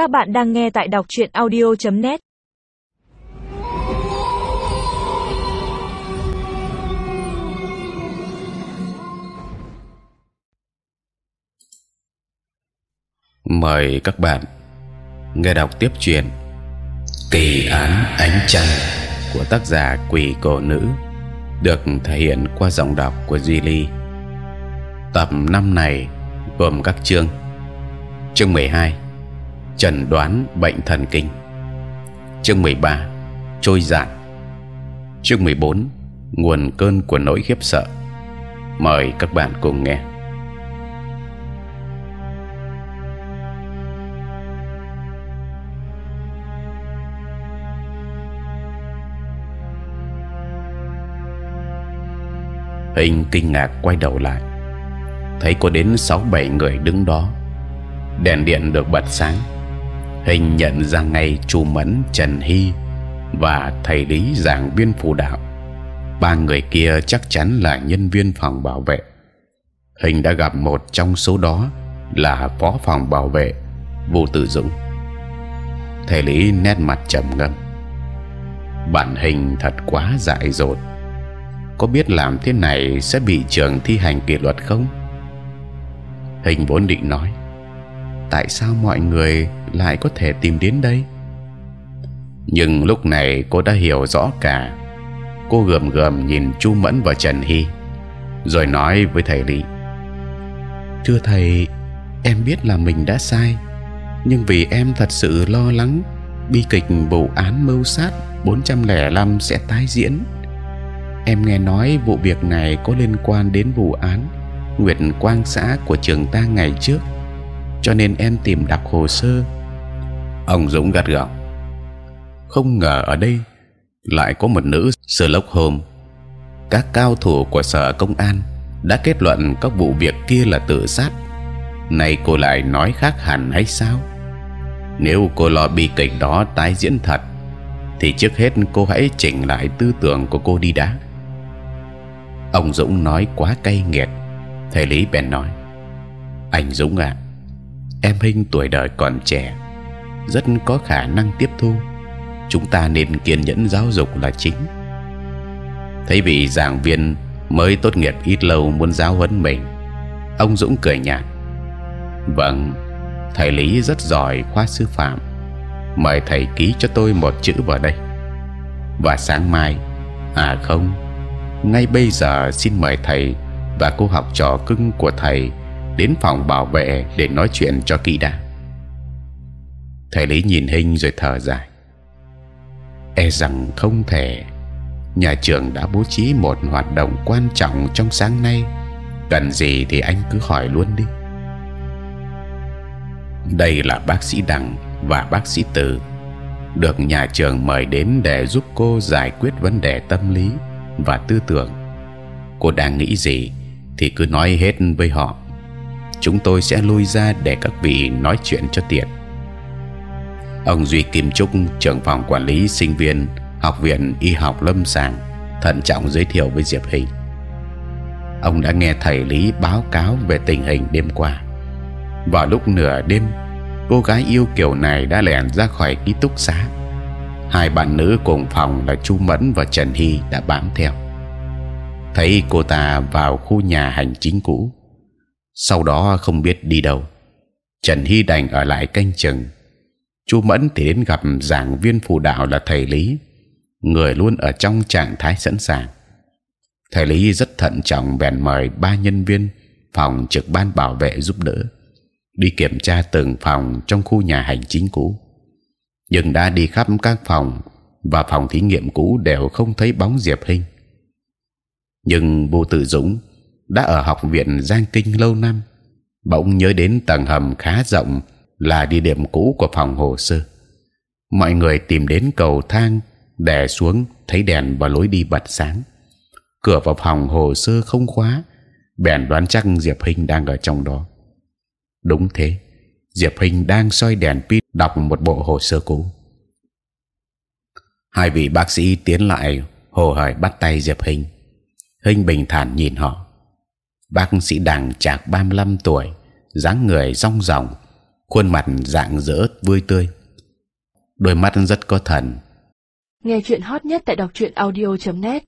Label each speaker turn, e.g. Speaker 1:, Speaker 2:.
Speaker 1: Các bạn đang nghe tại đọc truyện audio.net.
Speaker 2: Mời các bạn nghe đọc tiếp chuyện Kỳ án ánh trăng của tác giả Quỷ Cổ Nữ, được thể hiện qua giọng đọc của Duy Ly. Tập năm này gồm các chương. Chương 12 Chẩn đoán bệnh thần kinh. Chương 13 Trôi giạt. Chương 14 Nguồn cơn của nỗi khiếp sợ. Mời các bạn cùng nghe. Hình kinh ngạc quay đầu lại, thấy có đến sáu bảy người đứng đó. Đèn điện được bật sáng, hình nhận ra ngay chu mẫn trần hy và thầy lý giảng viên phù đạo. Ba người kia chắc chắn là nhân viên phòng bảo vệ. Hình đã gặp một trong số đó là phó phòng bảo vệ Vũ Tử Dũng. Thầy lý nét mặt trầm ngâm. Bản hình thật quá dại dột có biết làm thế này sẽ bị trường thi hành kỷ luật không? Hình vốn định nói, tại sao mọi người lại có thể tìm đến đây? Nhưng lúc này cô đã hiểu rõ cả. Cô gườm gườm nhìn Chu Mẫn và Trần Hy, rồi nói với thầy Lý: Thưa thầy, em biết là mình đã sai, nhưng vì em thật sự lo lắng bi kịch vụ án mưu sát 405 sẽ tái diễn em nghe nói vụ việc này có liên quan đến vụ án Nguyệt Quang xã của trường ta ngày trước, cho nên em tìm đọc hồ sơ. Ông Dũng gật gù. Không ngờ ở đây lại có một nữ Sherlock Holmes. Các cao thủ của sở công an đã kết luận các vụ việc kia là tự sát. Này cô lại nói khác hẳn hay sao? Nếu cô lo bi kịch đó tái diễn thật, thì trước hết cô hãy chỉnh lại tư tưởng của cô đi đã ông Dũng nói quá cay nghiệt thầy lý bèn nói anh Dũng ạ à, em Hinh tuổi đời còn trẻ, rất có khả năng tiếp thu. Chúng ta nên kiên nhẫn giáo dục là chính. Thấy vị giảng viên mới tốt nghiệp ít lâu muốn giáo huấn mình, ông Dũng cười nhạt. Vâng thầy lý rất giỏi khoa sư phạm. Mời thầy ký cho tôi một chữ vào đây. Và sáng mai à không, ngay bây giờ xin mời thầy và cô học trò cưng của thầy đến phòng bảo vệ để nói chuyện cho kỹ đã. Thầy lý nhìn hình rồi thở dài. E rằng không thể. Nhà trường đã bố trí một hoạt động quan trọng trong sáng nay. Cần gì thì anh cứ hỏi luôn đi. Đây là bác sĩ Đằng và bác sĩ Từ, được nhà trường mời đến để giúp cô giải quyết vấn đề tâm lý và tư tưởng. Cô đang nghĩ gì thì cứ nói hết với họ. Chúng tôi sẽ lui ra để các vị nói chuyện cho tiện. Ông Duy Kim Trúc, trưởng phòng quản lý sinh viên học viện y học lâm sàng, thận trọng giới thiệu với Diệp Hình. Ông đã nghe thầy Lý báo cáo về tình hình đêm qua. Vào lúc nửa đêm, cô gái yêu kiều này đã lẻn ra khỏi ký túc xá hai bạn nữ cùng phòng là Chu Mẫn và Trần Hy đã bám theo. Thấy cô ta vào khu nhà hành chính cũ, sau đó không biết đi đâu. Trần Hy đành ở lại canh chừng. Chu Mẫn thì đến gặp giảng viên phụ đạo là thầy Lý, người luôn ở trong trạng thái sẵn sàng. Thầy Lý rất thận trọng bèn mời ba nhân viên phòng trực ban bảo vệ giúp đỡ đi kiểm tra từng phòng trong khu nhà hành chính cũ nhưng đã đi khắp các phòng và phòng thí nghiệm cũ đều không thấy bóng Diệp hình. Nhưng Vô Tự Dũng đã ở học viện Giang Kinh lâu năm, bỗng nhớ đến tầng hầm khá rộng là địa điểm cũ của phòng hồ sơ. Mọi người tìm đến cầu thang đè xuống thấy đèn và lối đi bật sáng. Cửa vào phòng hồ sơ không khóa, bèn đoán chắc Diệp Hinh đang ở trong đó. Đúng thế, Diệp Hinh đang soi đèn pin đọc một bộ hồ sơ cũ. Hai vị bác sĩ tiến lại hồ hởi bắt tay Diệp Hinh. Hinh bình thản nhìn họ. Bác sĩ đằng chạc 35 tuổi, dáng người rong ròng, khuôn mặt dạng dỡ vui tươi. Đôi mắt rất có thần.
Speaker 3: Nghe chuyện hot nhất tại đọc truyện audio .net.